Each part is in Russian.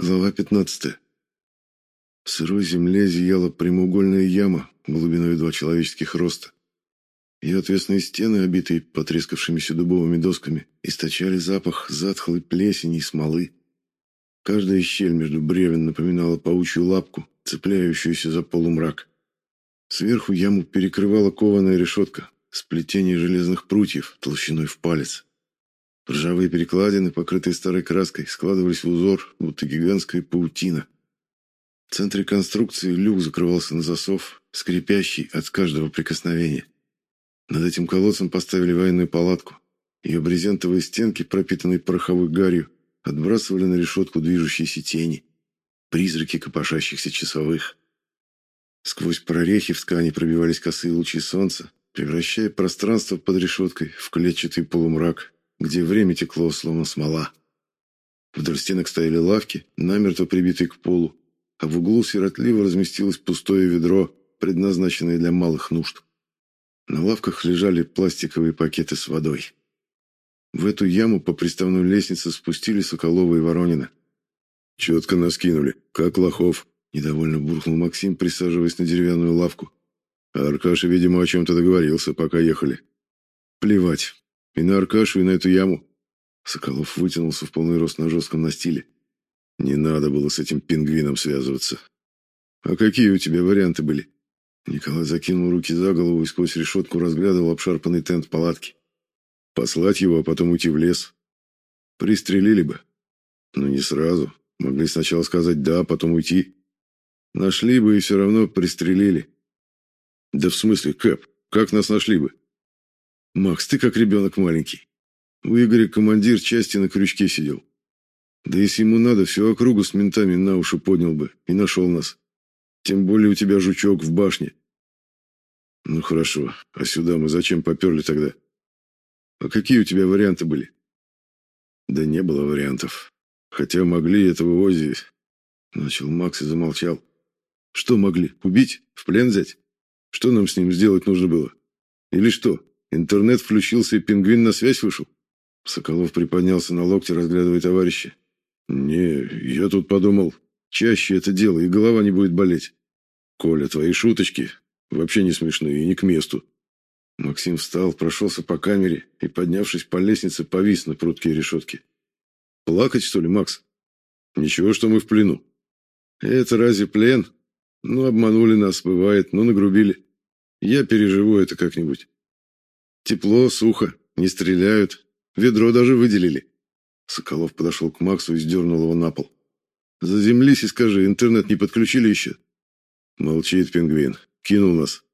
Глава 15. В сырой земле зияла прямоугольная яма глубиной два человеческих роста. Ее отвесные стены, обитые потрескавшимися дубовыми досками, источали запах затхлой плесени и смолы. Каждая щель между бревен напоминала паучью лапку, цепляющуюся за полумрак. Сверху яму перекрывала кованая решетка, сплетение железных прутьев толщиной в палец. Ржавые перекладины, покрытые старой краской, складывались в узор, будто гигантская паутина. В центре конструкции люк закрывался на засов, скрипящий от каждого прикосновения. Над этим колодцем поставили военную палатку. Ее брезентовые стенки, пропитанные пороховой гарью, отбрасывали на решетку движущиеся тени, призраки копошащихся часовых. Сквозь прорехи в ткани пробивались косые лучи солнца, превращая пространство под решеткой в клетчатый полумрак, где время текло, словно смола. Вдоль стенок стояли лавки, намертво прибитые к полу, а в углу сиротливо разместилось пустое ведро, предназначенное для малых нужд. На лавках лежали пластиковые пакеты с водой. В эту яму по приставной лестнице спустили Соколова и Воронина. «Четко нас кинули, как лохов», — недовольно буркнул Максим, присаживаясь на деревянную лавку. А Аркаша, видимо, о чем-то договорился, пока ехали. «Плевать, и на Аркашу, и на эту яму. Соколов вытянулся в полный рост на жестком настиле. Не надо было с этим пингвином связываться. А какие у тебя варианты были? Николай закинул руки за голову и сквозь решетку разглядывал обшарпанный тент палатки. Послать его, а потом уйти в лес. Пристрелили бы. Но не сразу. Могли сначала сказать «да», а потом уйти. Нашли бы и все равно пристрелили. Да в смысле, Кэп, как нас нашли бы? Макс, ты как ребенок маленький. У Игоря командир части на крючке сидел. Да если ему надо, всю округу с ментами на уши поднял бы и нашел нас. Тем более у тебя жучок в башне. Ну хорошо, а сюда мы зачем поперли тогда? А какие у тебя варианты были? Да не было вариантов. Хотя могли этого Ози... Начал Макс и замолчал. Что могли? Убить? В плен взять? Что нам с ним сделать нужно было? Или что? Интернет включился, и пингвин на связь вышел. Соколов приподнялся на локте, разглядывая товарища. «Не, я тут подумал, чаще это дело, и голова не будет болеть. Коля, твои шуточки вообще не смешные и не к месту». Максим встал, прошелся по камере и, поднявшись по лестнице, повис на прутке решетки. «Плакать, что ли, Макс? Ничего, что мы в плену. Это разве плен? Ну, обманули нас, бывает, ну, нагрубили. Я переживу это как-нибудь. Тепло, сухо, не стреляют. Ведро даже выделили. Соколов подошел к Максу и сдернул его на пол. Заземлись и скажи, интернет не подключили еще? Молчит пингвин. Кинул нас.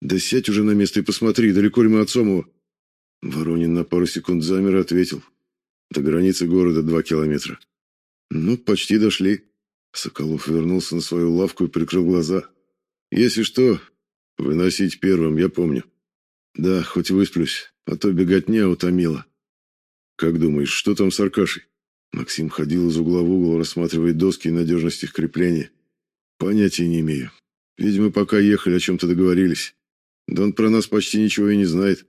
Да сядь уже на место и посмотри, далеко ли мы от Сомова. Воронин на пару секунд замер и ответил. До границы города два километра. Ну, почти дошли. Соколов вернулся на свою лавку и прикрыл глаза. Если что, выносить первым, я помню. Да, хоть высплюсь, а то беготня утомила. Как думаешь, что там с Аркашей? Максим ходил из угла в угол, рассматривая доски и надежность их крепления. Понятия не имею. Видимо, пока ехали, о чем-то договорились. Да он про нас почти ничего и не знает.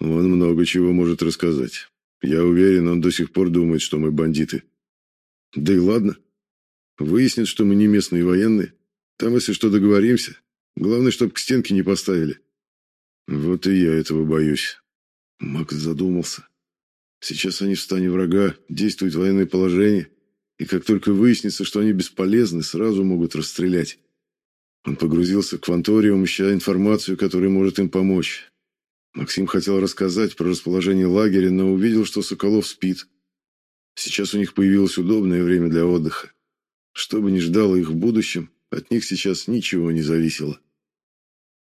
Он много чего может рассказать. Я уверен, он до сих пор думает, что мы бандиты. Да и ладно. Выяснит, что мы не местные военные. Там, если что, договоримся. Главное, чтобы к стенке не поставили. Вот и я этого боюсь. Макс задумался. Сейчас они в стане врага, действует военное положение, и как только выяснится, что они бесполезны, сразу могут расстрелять. Он погрузился в кванториум, ища информацию, которая может им помочь. Максим хотел рассказать про расположение лагеря, но увидел, что Соколов спит. Сейчас у них появилось удобное время для отдыха. Что бы ни ждало их в будущем, от них сейчас ничего не зависело.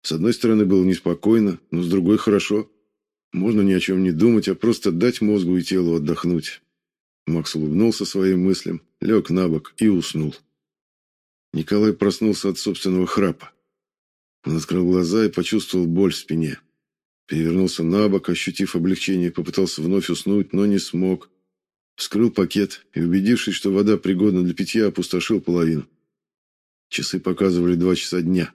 С одной стороны, было неспокойно, но с другой хорошо. Можно ни о чем не думать, а просто дать мозгу и телу отдохнуть. Макс улыбнулся своим мыслям, лег на бок и уснул. Николай проснулся от собственного храпа. Он открыл глаза и почувствовал боль в спине. Перевернулся на бок, ощутив облегчение, попытался вновь уснуть, но не смог. Вскрыл пакет и, убедившись, что вода пригодна для питья, опустошил половину. Часы показывали два часа дня.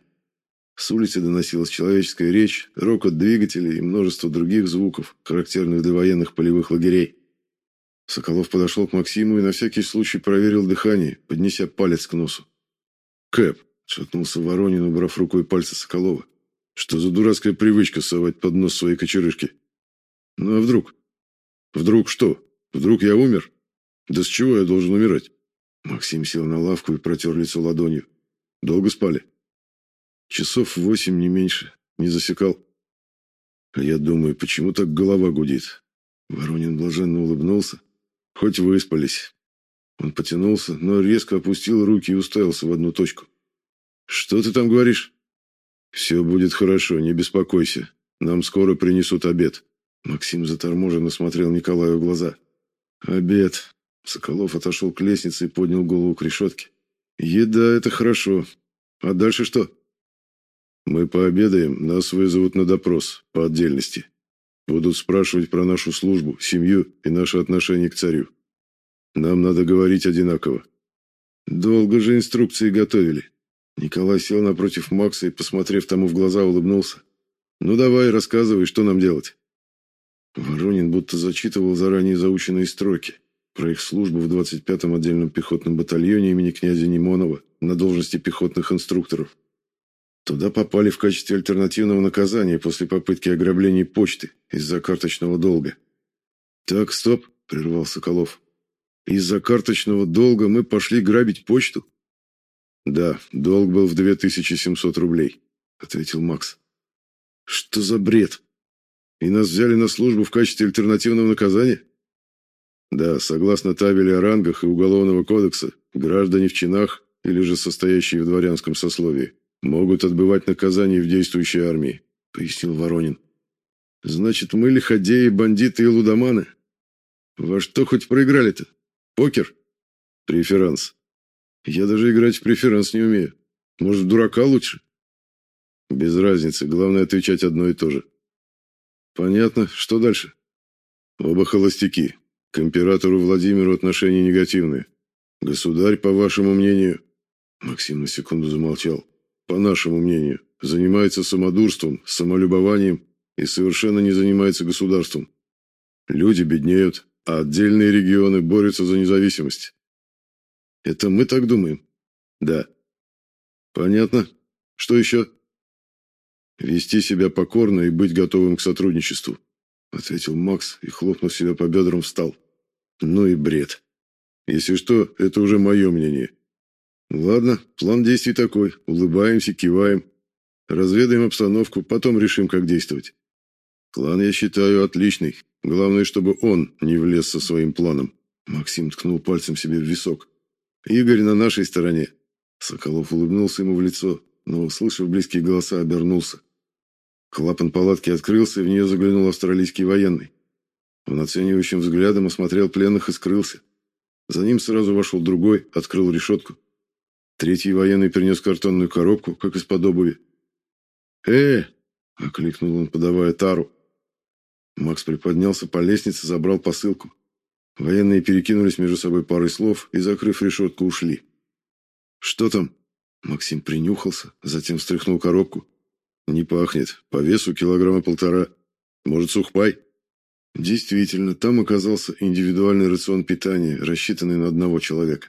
С улицы доносилась человеческая речь, рокот двигателей и множество других звуков, характерных для военных полевых лагерей. Соколов подошел к Максиму и на всякий случай проверил дыхание, поднеся палец к носу. «Кэп!» — шатнулся Воронин, убрав рукой пальцы Соколова. «Что за дурацкая привычка совать под нос своей кочерышки? Ну а вдруг? Вдруг что? Вдруг я умер? Да с чего я должен умирать?» Максим сел на лавку и протер лицо ладонью. «Долго спали?» «Часов восемь, не меньше. Не засекал?» «А я думаю, почему так голова гудит?» Воронин блаженно улыбнулся, Хоть выспались. Он потянулся, но резко опустил руки и уставился в одну точку. Что ты там говоришь? Все будет хорошо, не беспокойся. Нам скоро принесут обед. Максим заторможенно смотрел Николаю в глаза. Обед. Соколов отошел к лестнице и поднял голову к решетке. Еда это хорошо. А дальше что? Мы пообедаем, нас вызовут на допрос по отдельности. Будут спрашивать про нашу службу, семью и наше отношение к царю. Нам надо говорить одинаково. Долго же инструкции готовили. Николай сел напротив Макса и, посмотрев тому в глаза, улыбнулся. Ну давай, рассказывай, что нам делать. Воронин будто зачитывал заранее заученные строки про их службу в 25-м отдельном пехотном батальоне имени князя Немонова на должности пехотных инструкторов. Туда попали в качестве альтернативного наказания после попытки ограбления почты из-за карточного долга. «Так, стоп», — прервал Соколов. «Из-за карточного долга мы пошли грабить почту?» «Да, долг был в 2700 рублей», — ответил Макс. «Что за бред? И нас взяли на службу в качестве альтернативного наказания?» «Да, согласно табели о рангах и Уголовного кодекса, граждане в чинах или же состоящие в дворянском сословии могут отбывать наказание в действующей армии», — пояснил Воронин. «Значит, мы лиходеи, бандиты и лудоманы? Во что хоть проиграли-то? Покер? Преферанс. Я даже играть в преферанс не умею. Может, дурака лучше?» «Без разницы, главное отвечать одно и то же». «Понятно. Что дальше?» «Оба холостяки. К императору Владимиру отношения негативные. Государь, по вашему мнению...» Максим на секунду замолчал по нашему мнению, занимается самодурством, самолюбованием и совершенно не занимается государством. Люди беднеют, а отдельные регионы борются за независимость. Это мы так думаем? Да. Понятно. Что еще? Вести себя покорно и быть готовым к сотрудничеству, ответил Макс и, хлопнув себя по бедрам, встал. Ну и бред. Если что, это уже мое мнение. Ладно, план действий такой. Улыбаемся, киваем. Разведаем обстановку, потом решим, как действовать. План, я считаю, отличный. Главное, чтобы он не влез со своим планом. Максим ткнул пальцем себе в висок. Игорь на нашей стороне. Соколов улыбнулся ему в лицо, но, услышав близкие голоса, обернулся. Клапан палатки открылся, и в нее заглянул австралийский военный. Он оценивающим взглядом осмотрел пленных и скрылся. За ним сразу вошел другой, открыл решетку. Третий военный принес картонную коробку, как из-под обуви. «Э!» — окликнул он, подавая тару. Макс приподнялся по лестнице, забрал посылку. Военные перекинулись между собой парой слов и, закрыв решетку, ушли. «Что там?» Максим принюхался, затем встряхнул коробку. «Не пахнет. По весу килограмма полтора. Может, сухпай?» Действительно, там оказался индивидуальный рацион питания, рассчитанный на одного человека.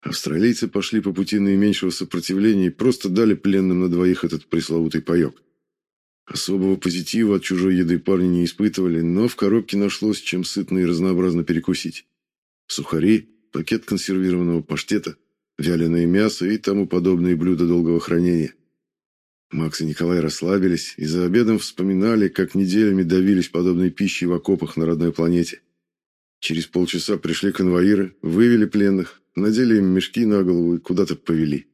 Австралийцы пошли по пути наименьшего сопротивления и просто дали пленным на двоих этот пресловутый паёк. Особого позитива от чужой еды парни не испытывали, но в коробке нашлось чем сытно и разнообразно перекусить. Сухари, пакет консервированного паштета, вяленое мясо и тому подобные блюда долгого хранения. Макс и Николай расслабились и за обедом вспоминали, как неделями давились подобной пищей в окопах на родной планете. Через полчаса пришли конвоиры, вывели пленных, надели им мешки на голову и куда-то повели.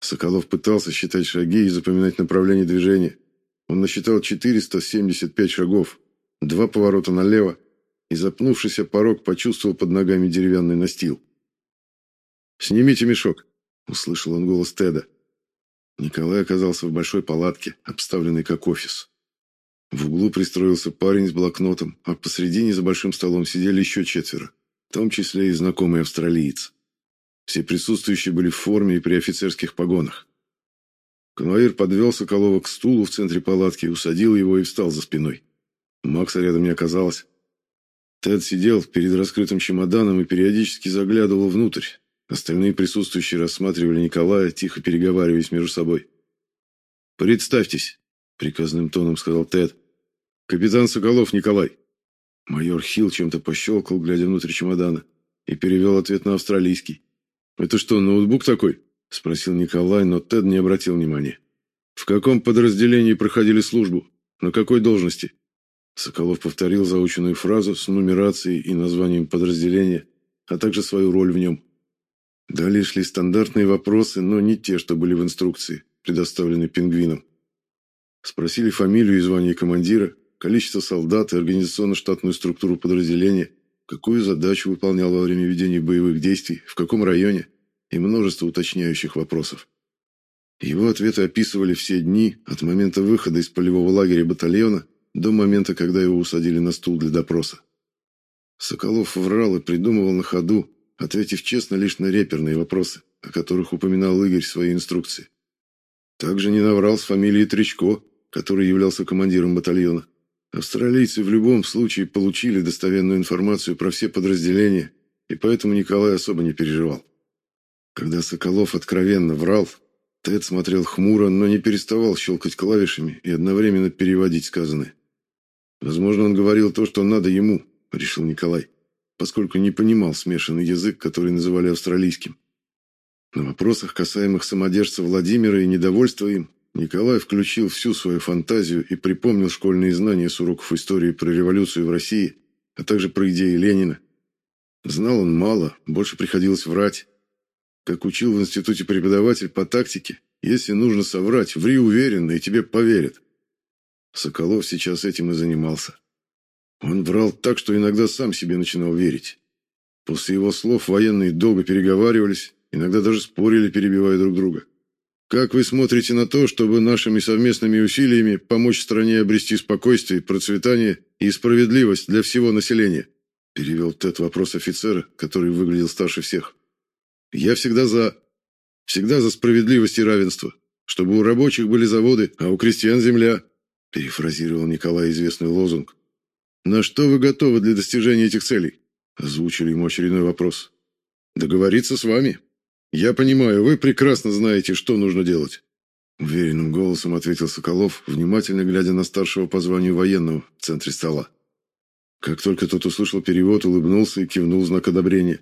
Соколов пытался считать шаги и запоминать направление движения. Он насчитал 475 шагов, два поворота налево, и, запнувшийся порог, почувствовал под ногами деревянный настил. «Снимите мешок», — услышал он голос Теда. Николай оказался в большой палатке, обставленной как офис. В углу пристроился парень с блокнотом, а посредине за большим столом сидели еще четверо, в том числе и знакомый австралиец. Все присутствующие были в форме и при офицерских погонах. Конвоир подвел Соколова к стулу в центре палатки, усадил его и встал за спиной. Макса рядом не оказалось. Тед сидел перед раскрытым чемоданом и периодически заглядывал внутрь. Остальные присутствующие рассматривали Николая, тихо переговариваясь между собой. «Представьтесь», — приказным тоном сказал Тед. «Капитан Соколов Николай». Майор Хилл чем-то пощелкал, глядя внутрь чемодана, и перевел ответ на австралийский. «Это что, ноутбук такой?» — спросил Николай, но Тед не обратил внимания. «В каком подразделении проходили службу? На какой должности?» Соколов повторил заученную фразу с нумерацией и названием подразделения, а также свою роль в нем. Далее шли стандартные вопросы, но не те, что были в инструкции, предоставленной пингвином. Спросили фамилию и звание командира, количество солдат и организационно-штатную структуру подразделения, какую задачу выполнял во время ведения боевых действий, в каком районе, и множество уточняющих вопросов. Его ответы описывали все дни от момента выхода из полевого лагеря батальона до момента, когда его усадили на стул для допроса. Соколов врал и придумывал на ходу, ответив честно лишь на реперные вопросы, о которых упоминал Игорь в своей инструкции. Также не наврал с фамилией Тречко, который являлся командиром батальона. Австралийцы в любом случае получили достоверную информацию про все подразделения, и поэтому Николай особо не переживал. Когда Соколов откровенно врал, Тед смотрел хмуро, но не переставал щелкать клавишами и одновременно переводить сказанное. Возможно, он говорил то, что надо ему, решил Николай, поскольку не понимал смешанный язык, который называли австралийским. На вопросах, касаемых самодержца Владимира и недовольства им, Николай включил всю свою фантазию и припомнил школьные знания с уроков истории про революцию в России, а также про идеи Ленина. Знал он мало, больше приходилось врать. Как учил в институте преподаватель по тактике, если нужно соврать, ври уверенно, и тебе поверят. Соколов сейчас этим и занимался. Он врал так, что иногда сам себе начинал верить. После его слов военные долго переговаривались, иногда даже спорили, перебивая друг друга. Как вы смотрите на то, чтобы нашими совместными усилиями помочь стране обрести спокойствие, процветание и справедливость для всего населения? Перевел Тед вопрос офицера, который выглядел старше всех. Я всегда за... Всегда за справедливость и равенство. Чтобы у рабочих были заводы, а у крестьян земля. Перефразировал Николай известный лозунг. «На что вы готовы для достижения этих целей?» Озвучили ему очередной вопрос. «Договориться с вами. Я понимаю, вы прекрасно знаете, что нужно делать». Уверенным голосом ответил Соколов, внимательно глядя на старшего по званию военного в центре стола. Как только тот услышал перевод, улыбнулся и кивнул знак одобрения.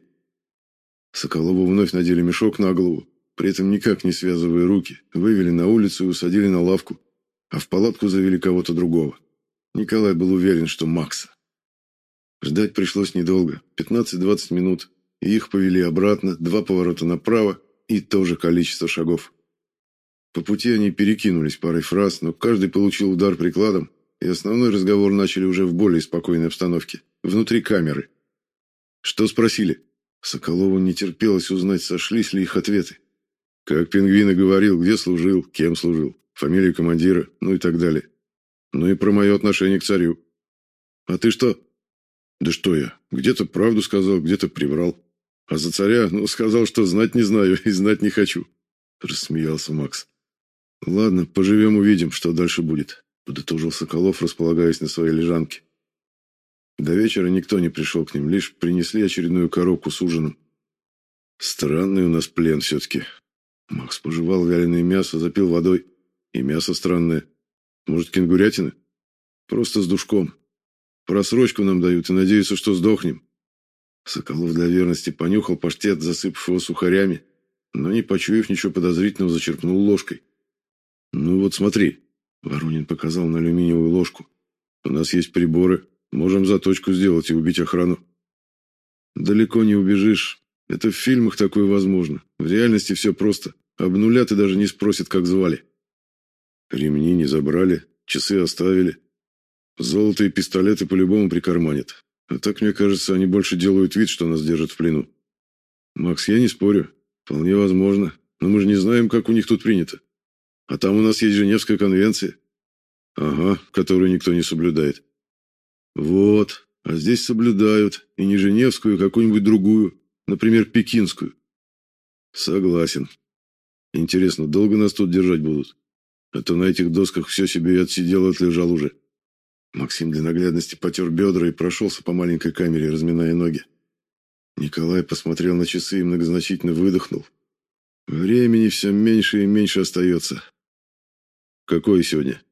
Соколову вновь надели мешок на голову, при этом никак не связывая руки, вывели на улицу и усадили на лавку, а в палатку завели кого-то другого. Николай был уверен, что Макса. Ждать пришлось недолго, 15-20 минут, и их повели обратно, два поворота направо и то же количество шагов. По пути они перекинулись парой фраз, но каждый получил удар прикладом, и основной разговор начали уже в более спокойной обстановке, внутри камеры. «Что спросили?» Соколову не терпелось узнать, сошлись ли их ответы. Как пингвин и говорил, где служил, кем служил фамилию командира, ну и так далее. Ну и про мое отношение к царю. А ты что? Да что я, где-то правду сказал, где-то приврал. А за царя, ну, сказал, что знать не знаю и знать не хочу. Рассмеялся Макс. Ладно, поживем, увидим, что дальше будет. Подытожил Соколов, располагаясь на своей лежанке. До вечера никто не пришел к ним, лишь принесли очередную коробку с ужином. Странный у нас плен все-таки. Макс пожевал вяленое мясо, запил водой. И мясо странное. Может, кенгурятины? Просто с душком. Просрочку нам дают и надеются, что сдохнем. Соколов для верности понюхал паштет, засыпав его сухарями, но, не почуяв ничего подозрительного, зачерпнул ложкой. «Ну вот смотри», — Воронин показал на алюминиевую ложку. «У нас есть приборы, можем заточку сделать и убить охрану». «Далеко не убежишь. Это в фильмах такое возможно. В реальности все просто. Обнулят и даже не спросят, как звали». Ремни не забрали, часы оставили. Золото и пистолеты по-любому прикарманят. А так, мне кажется, они больше делают вид, что нас держат в плену. Макс, я не спорю. Вполне возможно. Но мы же не знаем, как у них тут принято. А там у нас есть Женевская конвенция. Ага, которую никто не соблюдает. Вот. А здесь соблюдают. И не Женевскую, а какую-нибудь другую. Например, Пекинскую. Согласен. Интересно, долго нас тут держать будут? А то на этих досках все себе и отсидел, отлежал уже. Максим для наглядности потер бедра и прошелся по маленькой камере, разминая ноги. Николай посмотрел на часы и многозначительно выдохнул. Времени все меньше и меньше остается. Какое сегодня?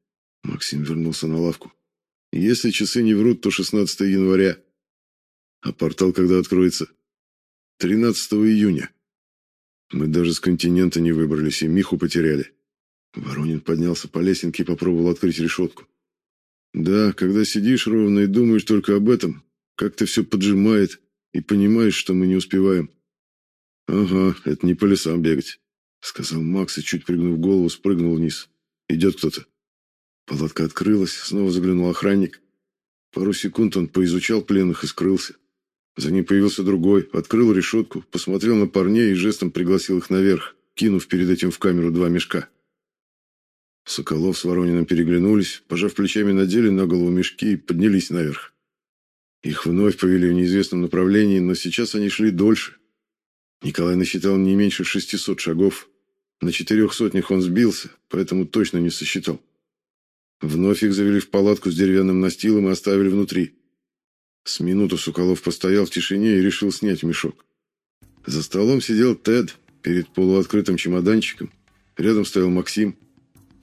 Максим вернулся на лавку. Если часы не врут, то 16 января. А портал когда откроется? 13 июня. Мы даже с континента не выбрались и Миху потеряли. Воронин поднялся по лесенке и попробовал открыть решетку. Да, когда сидишь ровно и думаешь только об этом, как-то все поджимает, и понимаешь, что мы не успеваем. Ага, это не по лесам бегать, сказал Макс и, чуть пригнув голову, спрыгнул вниз. Идет кто-то. Палатка открылась, снова заглянул охранник. Пару секунд он поизучал пленных и скрылся. За ним появился другой, открыл решетку, посмотрел на парней и жестом пригласил их наверх, кинув перед этим в камеру два мешка. Соколов с Ворониным переглянулись, пожав плечами, надели на голову мешки и поднялись наверх. Их вновь повели в неизвестном направлении, но сейчас они шли дольше. Николай насчитал не меньше шестисот шагов. На четырех сотнях он сбился, поэтому точно не сосчитал. Вновь их завели в палатку с деревянным настилом и оставили внутри. С минуту Соколов постоял в тишине и решил снять мешок. За столом сидел Тед перед полуоткрытым чемоданчиком. Рядом стоял Максим.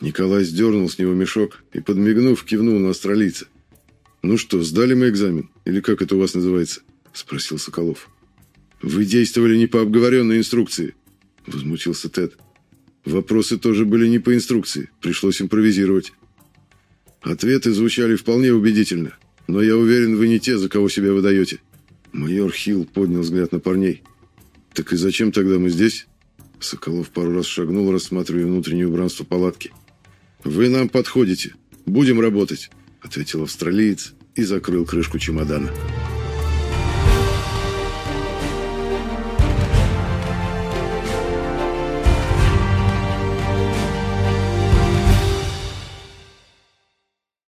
Николай сдернул с него мешок и, подмигнув, кивнул на австралийца. «Ну что, сдали мы экзамен? Или как это у вас называется?» – спросил Соколов. «Вы действовали не по обговоренной инструкции», – возмутился Тед. «Вопросы тоже были не по инструкции, пришлось импровизировать». Ответы звучали вполне убедительно, но я уверен, вы не те, за кого себя выдаете. Майор Хилл поднял взгляд на парней. «Так и зачем тогда мы здесь?» Соколов пару раз шагнул, рассматривая внутреннее убранство палатки. «Вы нам подходите. Будем работать», — ответил австралиец и закрыл крышку чемодана.